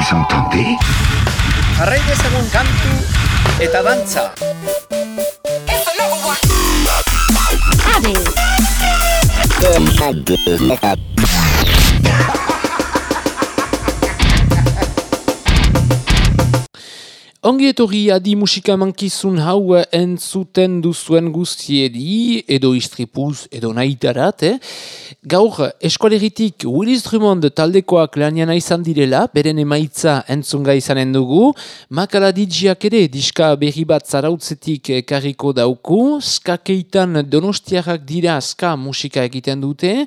Vous entendez Jarrai dezagun kantu eta dantza. Ongi etorri adi musika mankizun hau entzuten duzuen guztiedi, edo istripuz, edo nahitarat, eh? Gaur, eskualeritik Willis Drummond taldekoak laniana izan direla, beren emaitza entzunga izanen dugu, makala dijiak ere diska berri bat zarautzetik karriko dauku, skakeitan donostiarrak dira ska musika egiten dute,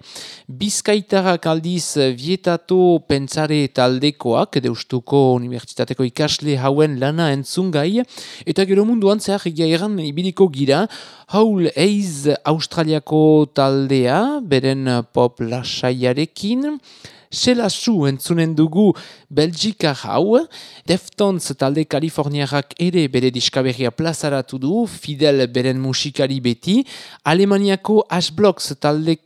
bizkaitarak aldiz vietato pentsare taldekoak, deustuko unibertsitateko ikasle hauen lana entzungai, eta gero munduan zehar egia egan ibiliko gira, haul eiz australiako taldea, beren pop lasaiarekin, Sela zu entzunen dugu Belgika hau, Deftones talde Kaliforniarrak ere bere diskaberria plazaratu du, Fidel beren musikari beti, Alemaniako Ashblocks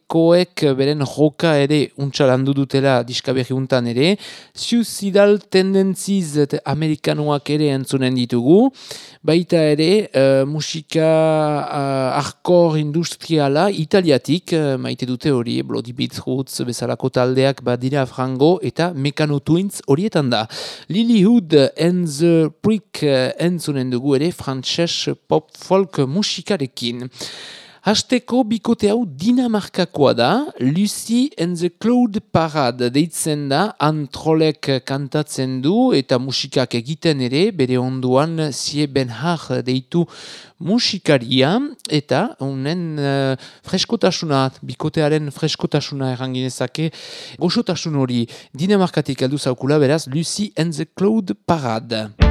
taldekoek beren roka ere untxalandu dutela diskaberri untan ere, Suicidal Tendencies amerikanoak ere entzunen ditugu, baita ere uh, musika uh, arkor industriala italiatik, uh, maite dute hori, Bloody Beetroots bezalako taldeak badira frango eta Mekano Twins horietan da. Lilyhood and the Prick entzunen dugu ere frantses pop folk musikarekin. Hasteko bikote hau Dinamarkakoa da, Lucy and the Cloud Parade deitzen da, antrolek kantatzen du eta musikak egiten ere, bere onduan Sie Benhar deitu musikaria. Eta unen uh, freskotasuna, bikotearen freskotasuna erranginezake, goxotasun hori Dinamarkatik aldu zaukula beraz, Lucy and the Cloud Parade.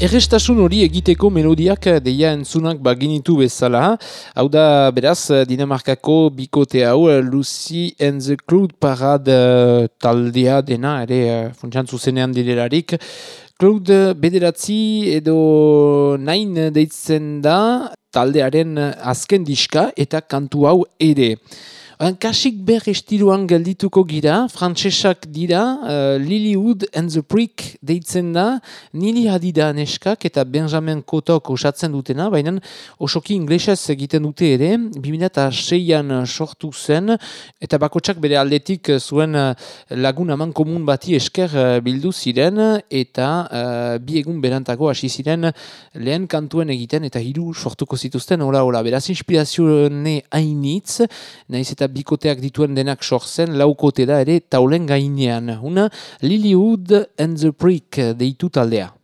Errestasun hori egiteko melodiak deia entzunak baginitu bezala. Hau da, beraz, Dinamarkako bikote hau, Lucy and the Cloud Parade eh, taldea dena, ere eh, funtsan zuzenean direlarik. Cloud bederatzi edo nain deitzen da taldearen azken diska eta kantu hau ere. Kasik ber estiluan geldituko gira, frantsesak dira, uh, Lilywood and the Prick deitzen da, nili hadida neskak eta Benjamin Kotok osatzen dutena, baina osoki inglesez egiten dute ere, 2006an sortu zen, eta bakotsak bere aldetik zuen uh, lagun aman komun bati esker uh, bildu ziren, eta uh, bi egun berantago hasi ziren lehen kantuen egiten, eta hiru sortuko zituzten, hola, hola, beraz inspirazio ne hainitz, naiz eta bikoteak dituen denak sortzen laukote da ere taulen gainean. Una Lilywood and the Prick deitu taldea.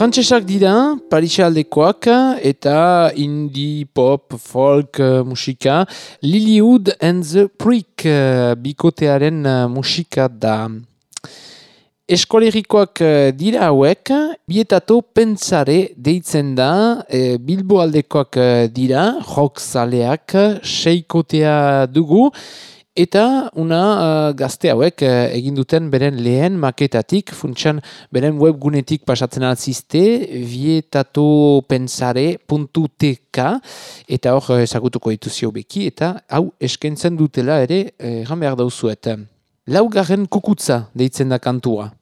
Frantsesak dira, Parisa aldekoak eta indie, pop, folk eh, musika. Lilywood and the Prick eh, bikotearen eh, musika da. Eskolerikoak dira hauek, bietato pentsare deitzen da, e, Bilbo aldekoak dira, rock zaleak, seikotea dugu, eta una eh, gazte hauek eh, egin duten beren lehen maketatik, funtsan beren webgunetik pasatzen altzizte, vietatopensare.tk, eta hor eh, ezagutuko dituzio beki, eta hau eskentzen dutela ere, erran behar dauzuet. Laugarren kukutza deitzen da kantua.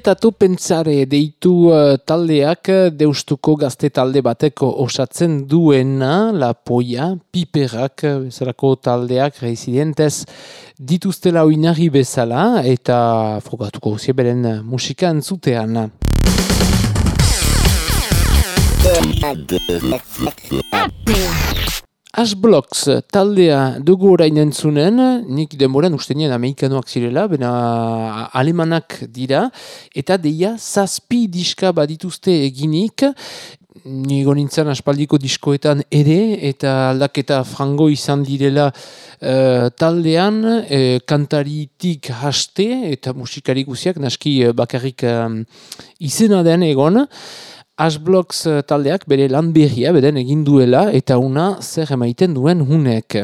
Bietatu pentsare deitu uh, taldeak uh, deustuko gazte talde bateko osatzen duena, la poia, piperak, uh, bezalako taldeak residentez dituztela oinarri bezala eta frogatuko guzie beren uh, musika entzutean. Ashblocks taldea dugu orain entzunen, nik denboran ustenien amerikanoak zirela, bena alemanak dira, eta deia zazpi diska badituzte eginik, nigo nintzen aspaldiko diskoetan ere, eta aldaketa frango izan direla eh, taldean, eh, kantaritik haste, eta musikari guziak, naski eh, bakarrik eh, izena den egon, Ashblocks eh, taldeak bere lan berria beden egin duela eta una zer emaiten duen hunek.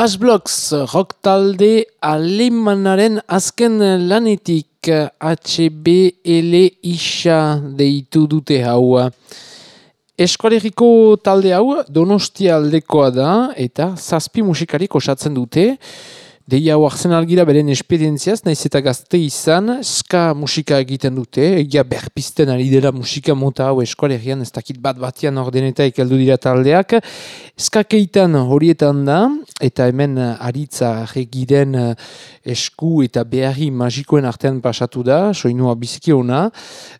Ashblocks rock talde alemanaren azken lanetik HBL isa deitu dute hau. Eskolegiko talde hau donostia aldekoa da eta zazpi musikarik osatzen dute. Deia hau arzen algira beren esperientziaz, naiz eta gazte izan, ska musika egiten dute, egia berpisten ari dela musika mota hau eskolegian, ez dakit bat batian ordeneta ikaldu dira taldeak. Ska keitan horietan da, eta hemen aritza regiren esku eta beharri magikoen artean pasatu da, soinua biziki ona,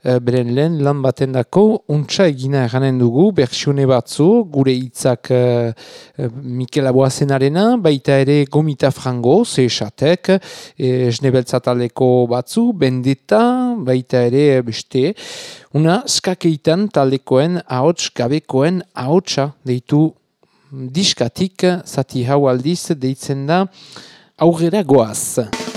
eh, beren lehen lan baten dako, untsa egina eranen dugu, bertsione batzu, gure hitzak eh, eh, Mikel Aboazenarena, baita ere Gomita Frango, hau, ze esatek, e, Snebeltza taldeko batzu, bendeta, baita ere beste, una skakeitan taldekoen ahots gabekoen ahotsa deitu diskatik, zati hau aldiz deitzen da, aurrera goaz.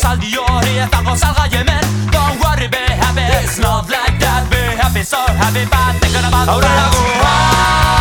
Esaldi hori ez dago salgai hemen Don't worry, be happy. It's not like that, be happy, so happy. But think about Aurrera goaz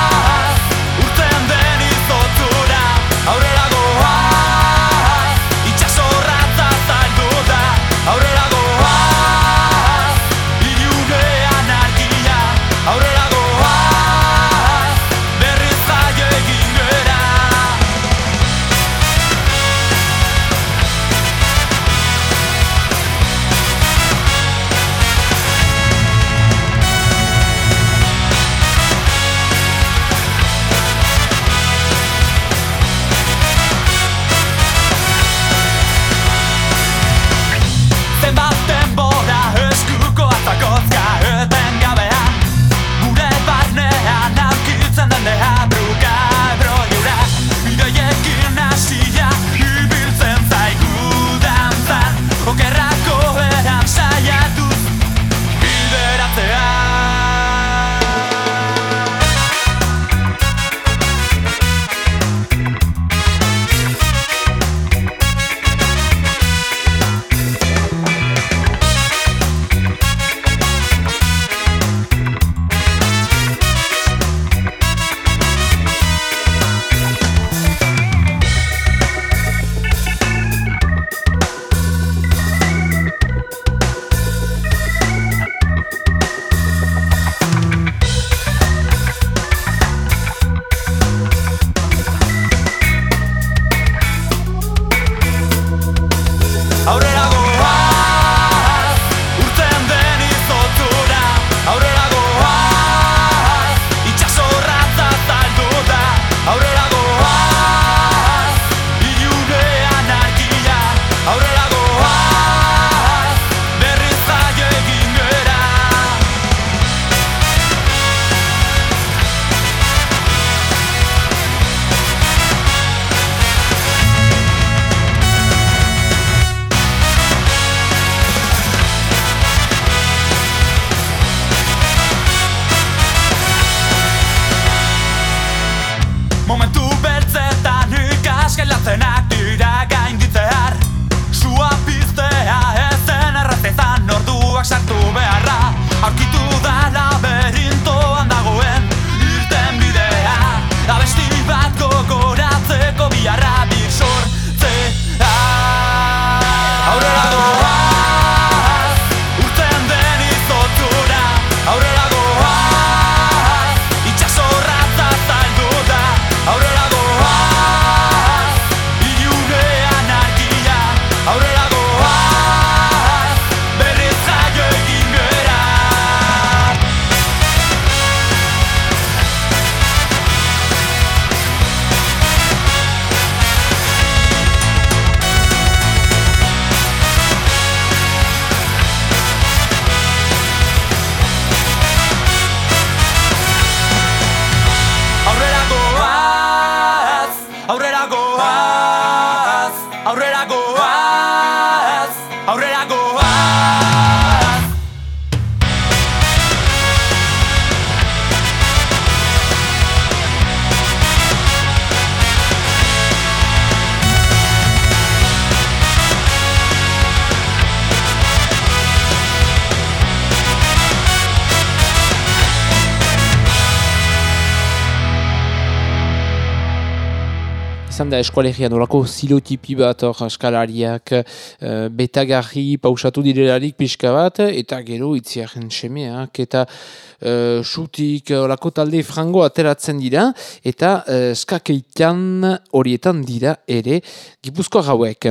da eskualegian olako zilotipi bat hor eskalariak uh, betagarri pausatu direlarik pixka bat eta gero itziaren semeak eta uh, sutik olako talde frango ateratzen dira eta uh, skakeitan horietan dira ere gipuzkoa hauek.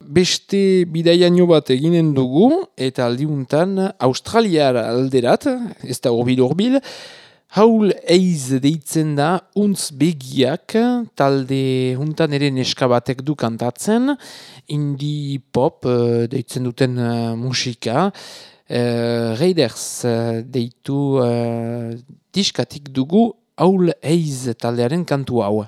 Beste bidaiaino bat eginen dugu eta aldiuntan Australiar alderat, ez da horbil horbil, haul eiz deitzen da untz begiak talde huntan ere neska batek du kantatzen, indie pop eh, deitzen duten eh, musika, uh, Raiders eh, deitu uh, diskatik dugu haul eiz taldearen kantu hau.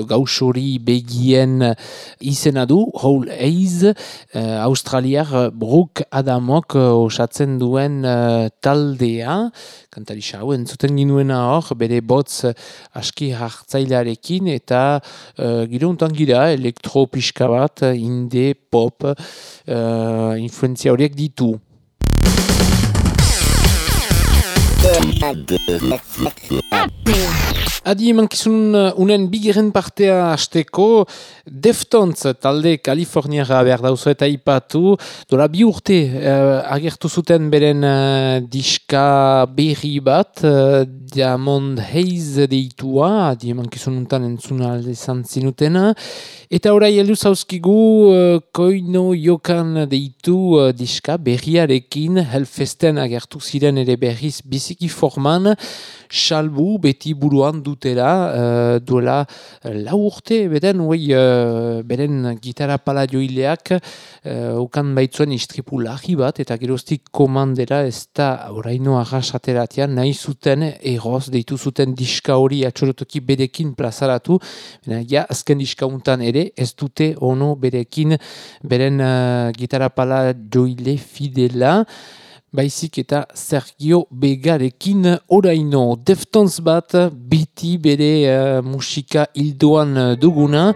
Edo gausori begien izena du, Whole Eiz, uh, Australiar Brooke Adamok uh, osatzen duen uh, taldea, kantarisa hau entzuten ginuena hor, bere botz aski hartzailearekin eta uh, giro untan gira elektro pixka bat, inde, pop, uh, influenzia horiek ditu. Adi emankizun uh, unen bigeren partea hasteko Deftones talde Kaliforniara behar dauzu eta ipatu dola bi urte uh, agertu zuten beren uh, diska berri bat uh, Diamond Haze deitua. Adi emankizun untan entzuna alde izan zinutena. Eta orai heldu zauzkigu uh, koino jokan deitu uh, diska berriarekin. Hellfesten agertu ziren ere berriz biziki forman. Salbu beti buruan dutela uh, duela uh, lau urte beden uei uh, beren gitarra pala joileak uh, ukan baitzuen istripu lahi bat eta geroztik komandera ez da oraino arrasateratean nahi zuten eroz deitu zuten diska hori atxorotoki berekin plazaratu Baina, ja, azken diska untan ere ez dute ono berekin beren uh, gitarra pala joile fidela baizik eta Sergio Begarekin oraino Deftones bat biti bere eh, musika hildoan eh, duguna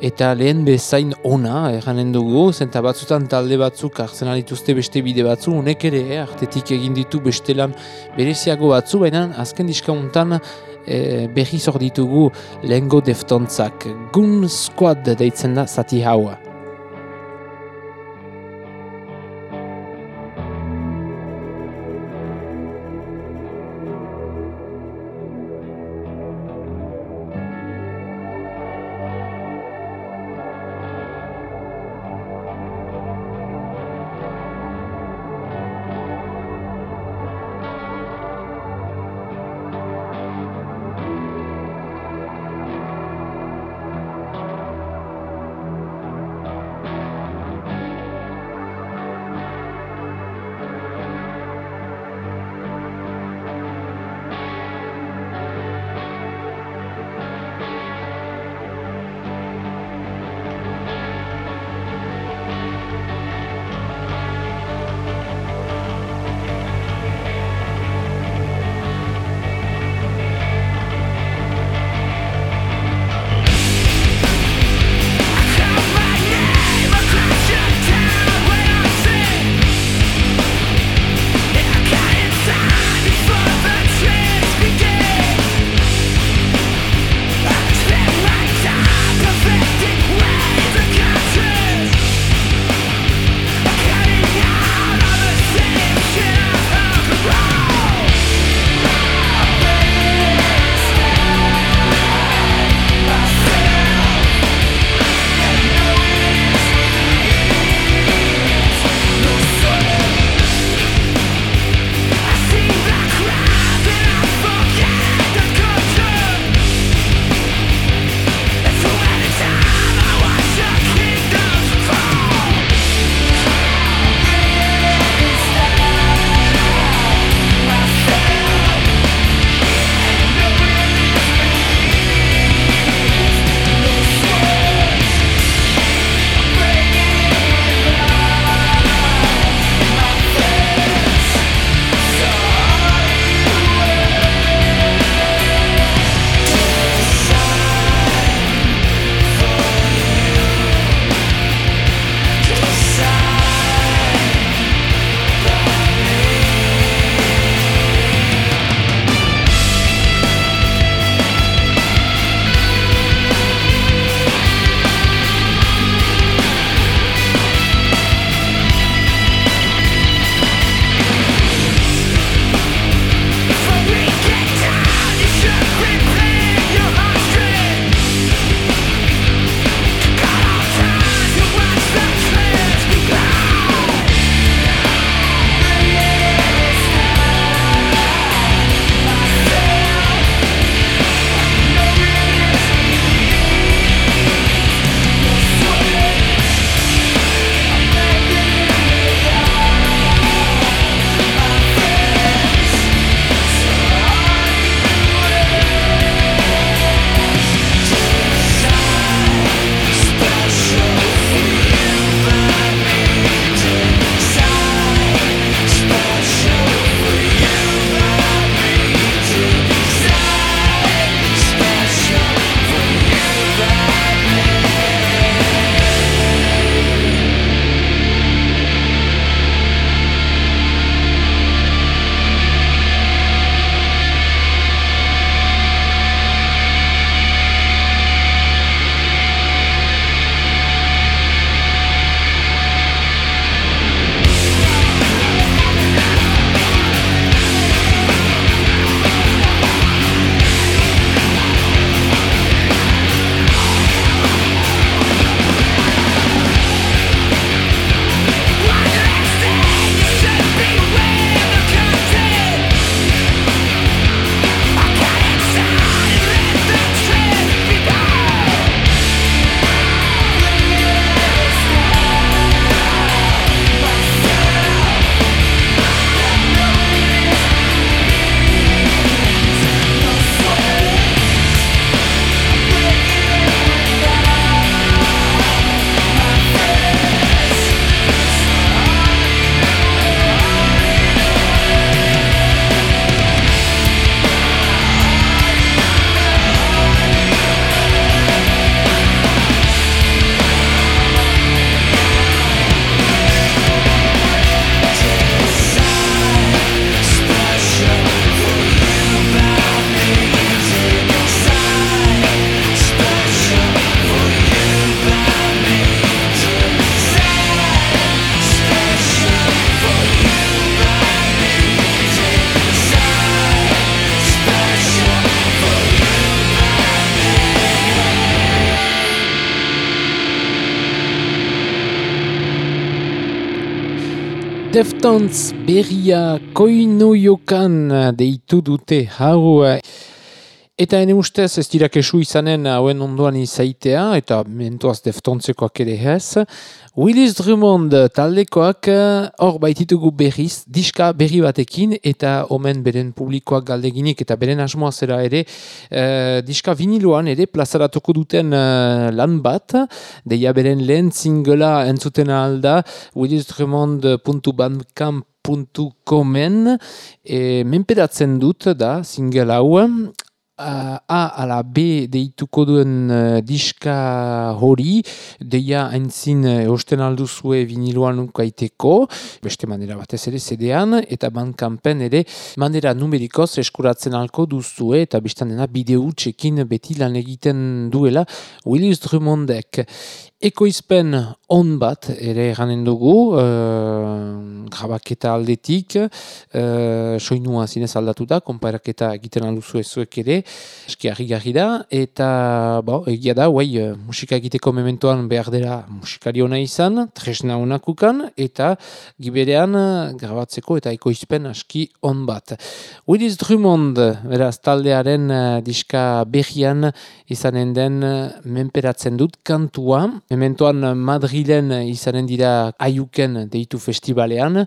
eta lehen bezain ona erranen dugu, zenta batzutan talde batzuk hartzen dituzte beste bide batzu, honek ere eh, artetik egin ditu beste lan bereziago batzu, baina azken diskauntan eh, berriz hor ditugu lehengo Deftontzak. Gun Squad deitzen da zati haua. Deftones berria koinoiokan deitu dute hau Eta ene ustez ez dira kesu izanen hauen ondoan izaitea, eta mentuaz deftontzekoak ere ez. Willis Drummond taldekoak eh, hor baititugu berriz, diska berri batekin, eta omen beren publikoak galdeginik, eta beren asmoa zera ere, eh, diska viniloan ere plazaratuko duten eh, lan bat, deia beren lehen singela entzuten alda, willisdrummond.bandcamp.comen e, menperatzen dut da single hau A ala B deituko duen uh, diska hori, deia haintzin uh, osten alduzue viniloan ukaiteko, beste manera batez ere CD-an, eta bankampen ere manera numerikoz eskuratzen alko duzue, eta biztan dena bideo txekin beti lan egiten duela Willis Drummondek. Ekoizpen on bat ere eranen dugu, uh, grabaketa aldetik, uh, soinua zinez aldatu da, konparaketa egiten alduzu ezuek ere, eski harri da, eta bo, egia da, guai, uh, musika egiteko mementoan behar dela musikari hona izan, tresna honakukan, eta giberean grabatzeko eta ekoizpen aski on bat. Willis Drummond, beraz, taldearen diska behian izanen den menperatzen dut kantua, Mementoan Madrilen izanen dira aiuken deitu festivalean,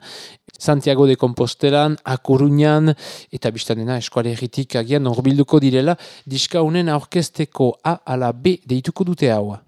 Santiago de Compostelan, A Coruñan, eta biztanena eskuale erritik agian horbilduko direla, diska honen aurkesteko A ala B deituko dute hau.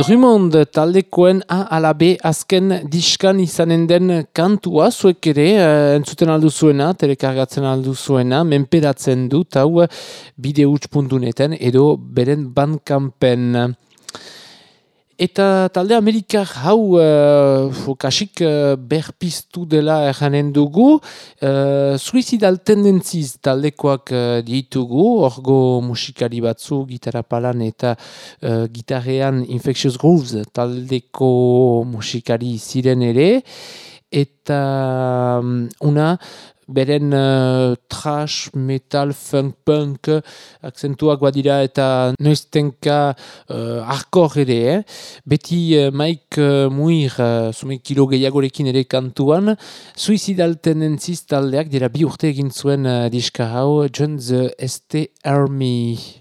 Drummond taldekoen A ala B azken diskan izanen den kantua, zuek ere uh, entzuten aldu zuena, telekargatzen aldu zuena, menperatzen dut, hau bideuts.neten edo beren bandkampen. Eta talde Amerikar hau uh, kasik uh, berpiztu dela erranen dugu, uh, suicidal tendentziz taldekoak uh, ditugu, orgo musikari batzu, gitarra palan eta uh, gitarrean Infectious Grooves taldeko musikari ziren ere, eta um, una beren uh, trash, metal, funk, punk akzentuak badira eta noiztenka uh, arkor ere, eh? beti uh, Mike uh, Muir, uh, zume kilo gehiagorekin ere kantuan, suicidal tendentziz taldeak dira bi urte egin zuen uh, diska hau, John the ST Army.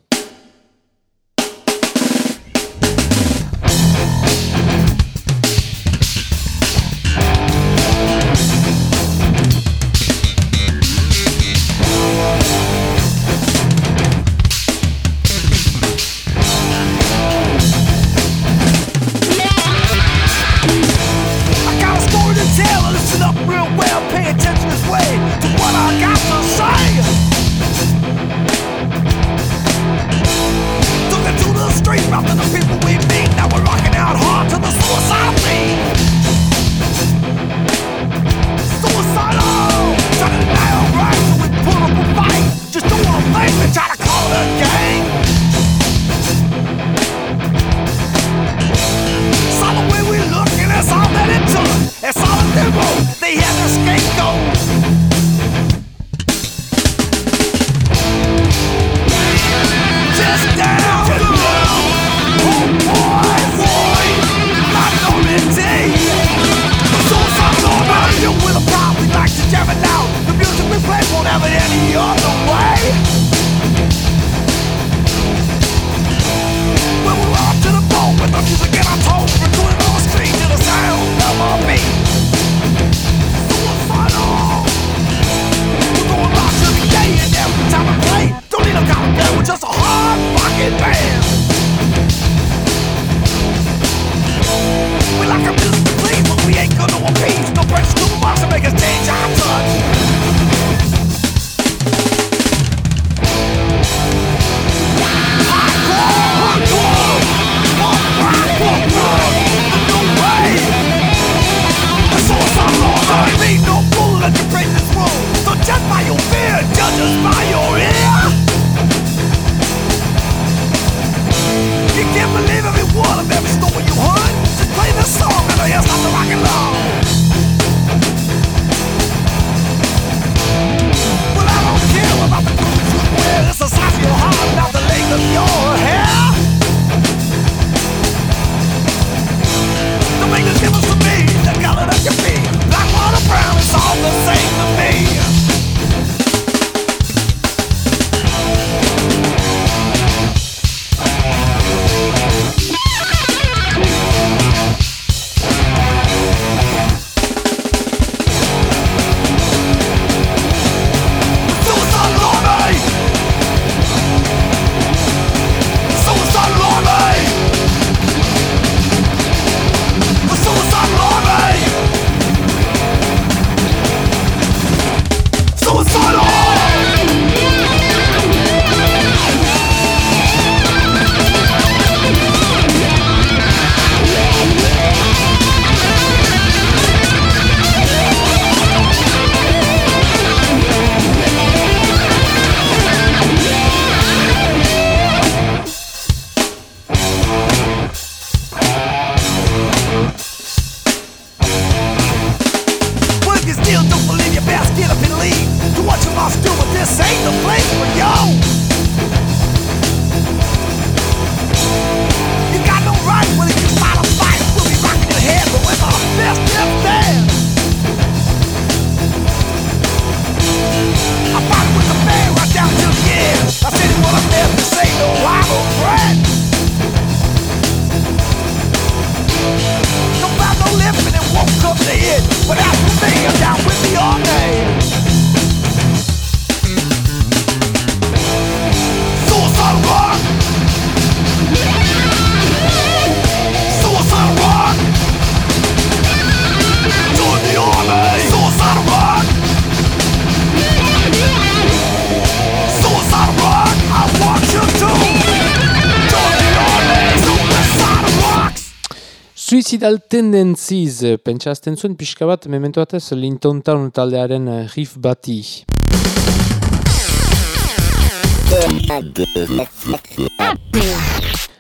Suicidal Tendencies, eh, pentsa azten zuen pixka bat, memento batez, Linton Town taldearen eh, riff bati.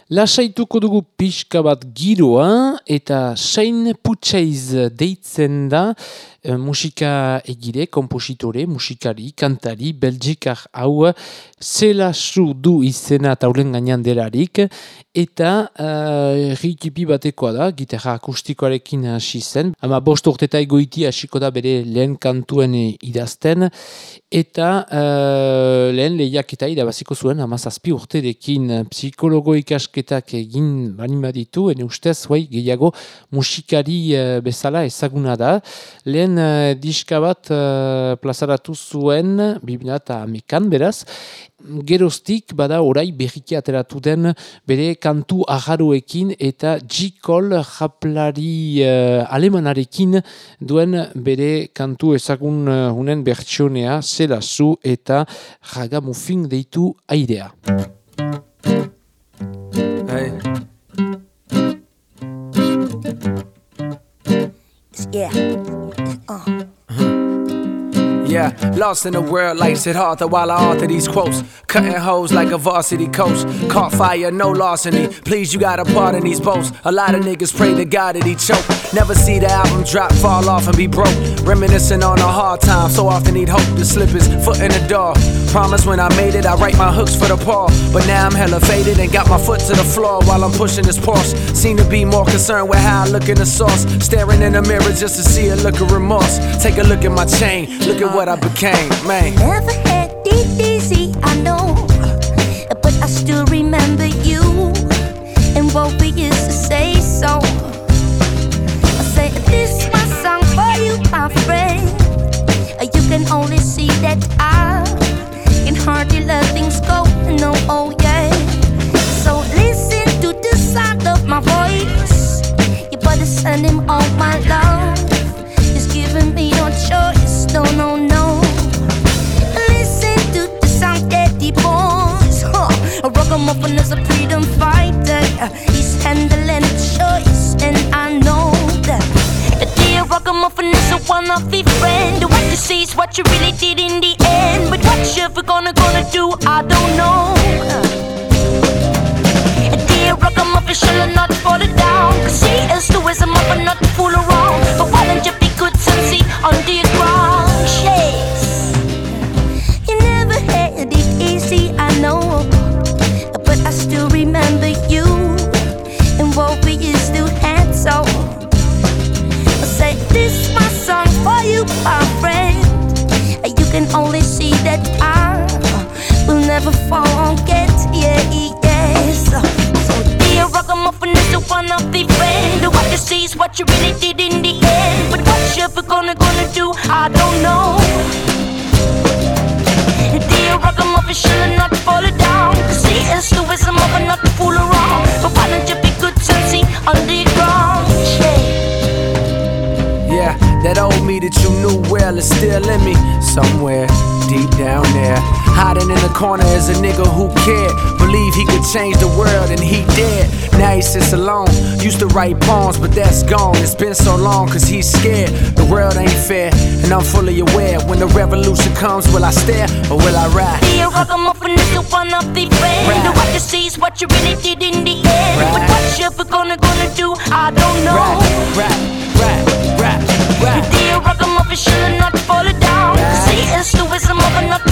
Lasaituko dugu pixka bat giroa eta Shane Putxeiz deitzen da eh, musika egire, kompositore, musikari, kantari, belgikar hau zela su du izena taulen gainean delarik. Eta uh, rikipi batekoa da, gitarra akustikoarekin hasi zen, ama bost urteta egoiti hasiko da bere lehen kantuen eh, idazten. Eta uh, lehen lehiaketa irabaziko zuen amazazpi urterekin psikologo ikasketak egin bani baditu, ene ustez, bai, gehiago musikari uh, bezala ezaguna da. Lehen uh, diska bat uh, plazaratu zuen, bibina eta amekan beraz, geroztik bada orai berriki ateratu den bere kantu aharuekin eta G-Call japlari uh, alemanarekin duen bere kantu ezagun uh, hunen bertsionea zela zu eta jagamufin deitu airea. Hey. Yeah. Uh. Yeah, lost in the world like Sid Arthur while I author these quotes. Cutting hoes like a varsity coach. Caught fire, no larceny. Please, you got a part in these boats. A lot of niggas pray to God that he choke. Never see the album drop, fall off and be broke. Reminiscing on a hard time, so often he'd hope to slip his foot in the door. Promise when I made it, I write my hooks for the paw. But now I'm hella faded and got my foot to the floor while I'm pushing this Porsche. Seem to be more concerned with how I look in the sauce. Staring in the mirror just to see a look of remorse. Take a look at my chain, look at what I became, man. Never had easy, I know. But I still send all my love. He's giving me no choice. No, no, no. Listen to the sound that he boys. Huh. A ragamuffin is a freedom fighter. He's handling a choice, and I know that. A dear ragamuffin is a one of the friend. What you see is what you really did in the end. But what you ever gonna gonna do, I don't know. A dear ragamuffin shall not fall down. Cause he is the wisdom of a not to fool around. See is what you really did me that you knew well is still in me. Somewhere deep down there. Hiding in the corner is a nigga who cared. Believe he could change the world and he did. Now he sits alone. Used to write poems, but that's gone. It's been so long cause he's scared. The world ain't fair, and I'm fully aware. When the revolution comes, will I stare or will I ride? Be a ragamuffin is the one of the friend. Right. What you see is what you really did in the end. But what you ever gonna gonna do, I don't know. Right. The deal rock em up not fall down. Right. See, it's the wisdom of another.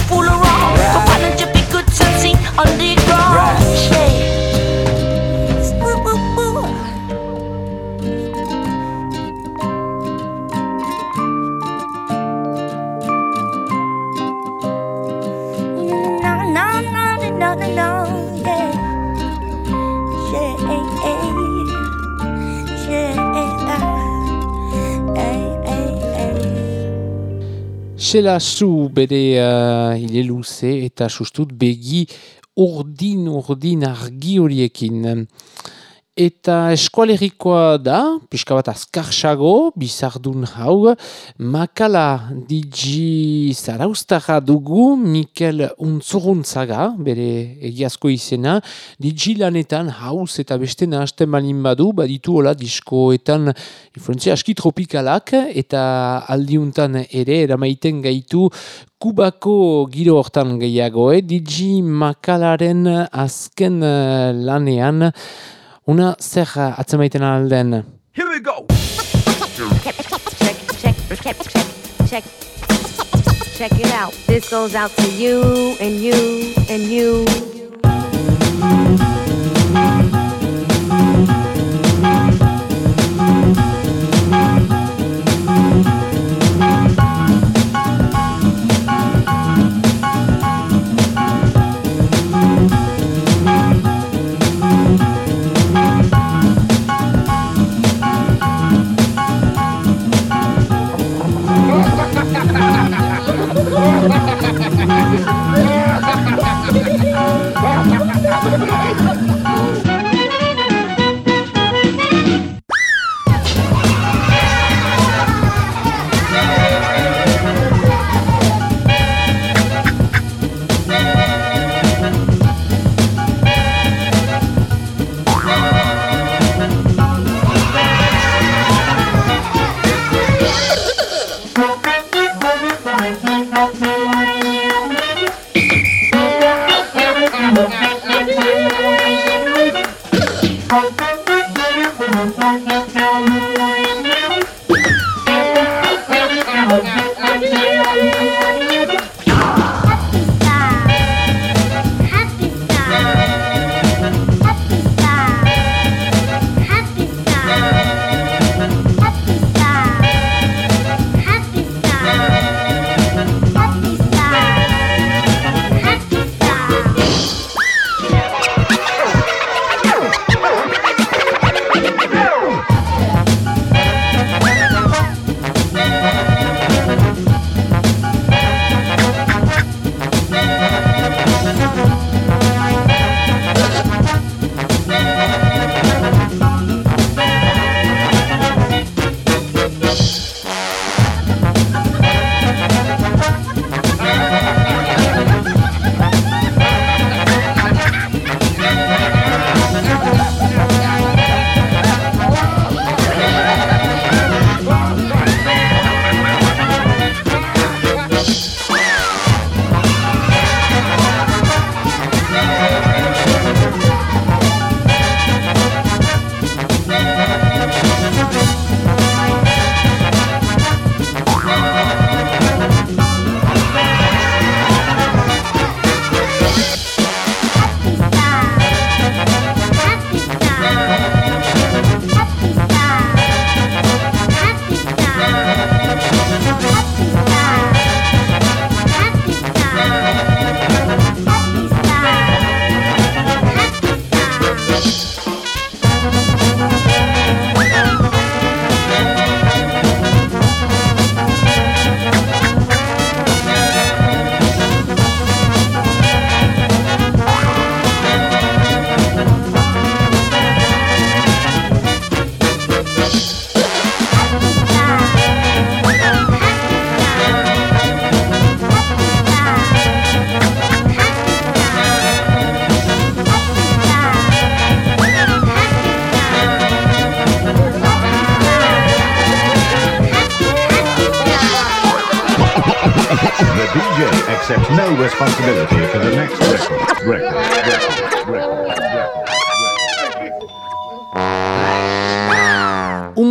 Xela zu bere uh, hile luze eta sustut begi urdin urdin argi horiekin. Eta eskualerikoa da, pixka bat azkarxago, bizardun hau, makala digi zaraustara dugu, Mikel Untzuruntzaga, bere egiazko izena, digi lanetan hauz eta beste nahasten balin badu, baditu hola diskoetan influenzia aski tropikalak, eta aldiuntan ere eramaiten gaitu Kubako giro hortan gehiago, eh? Digi Makalaren azken eh, lanean, una zer atzemaiten alden. Here we go. check, check, check, check, check. Check it out. This goes out to you and you and you.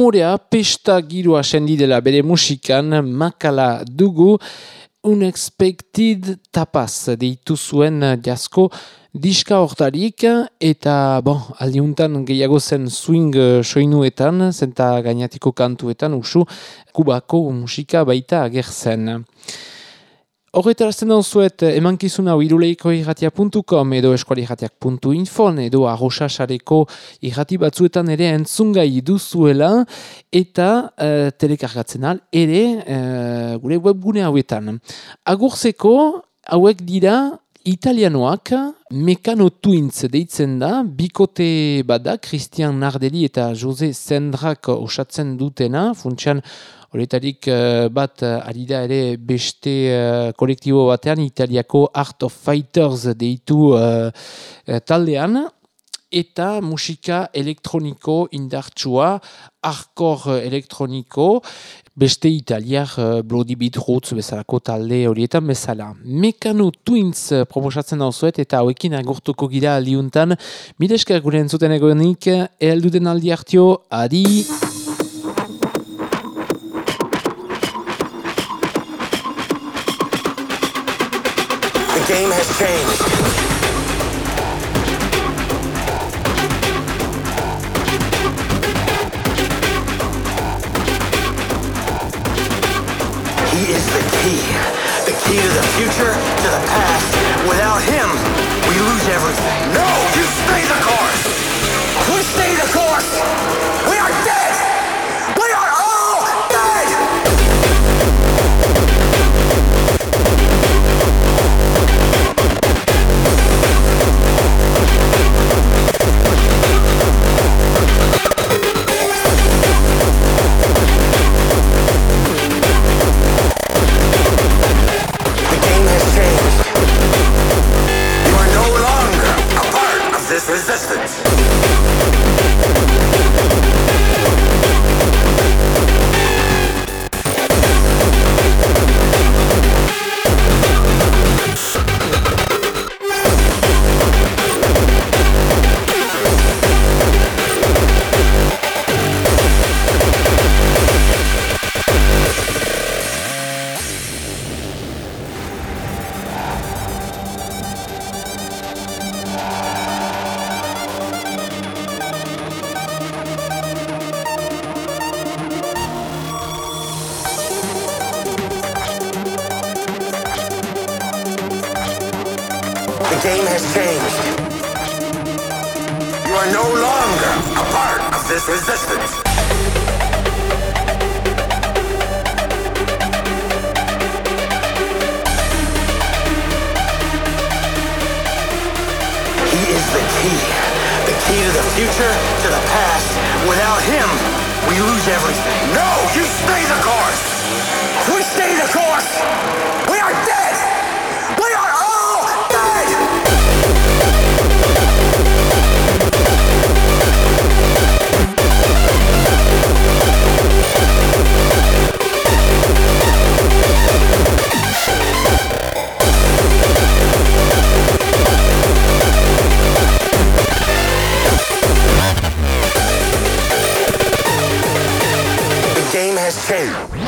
Umorea pesta giroa sendi dela bere musikan makala dugu Unexpected Tapas deitu zuen jasko diska hortarik eta bon, aldiuntan gehiago zen swing soinuetan, zenta gainatiko kantuetan usu kubako musika baita agertzen. Horretarazten daun zuet, emankizun hau iruleiko irratia.com edo eskualirratiak.info edo arrosasareko irrati batzuetan ere entzungai duzuela eta uh, telekargatzen al ere eh, gure webgune hauetan. Agurzeko hauek dira italianoak Mekano Twins deitzen da, bikote bada, Christian Nardeli eta Jose Zendrak osatzen dutena, funtsian Horetarik eh, bat eh, ari da ere beste eh, kolektibo batean, Italiako Art of Fighters deitu eh, taldean, eta musika elektroniko indartsua, hardcore elektroniko, beste italiar uh, Bloody Beat Roots bezalako talde horietan bezala. Mekano Twins uh, proposatzen dauzuet eta hauekin agurtuko gira aldiuntan. Midesker gure entzuten egoenik, elduden aldi hartio, adi! Game has changed. He is the key. The key to the future, to the past. Without him, we lose everything. No, you stay the course. We stay the course. K.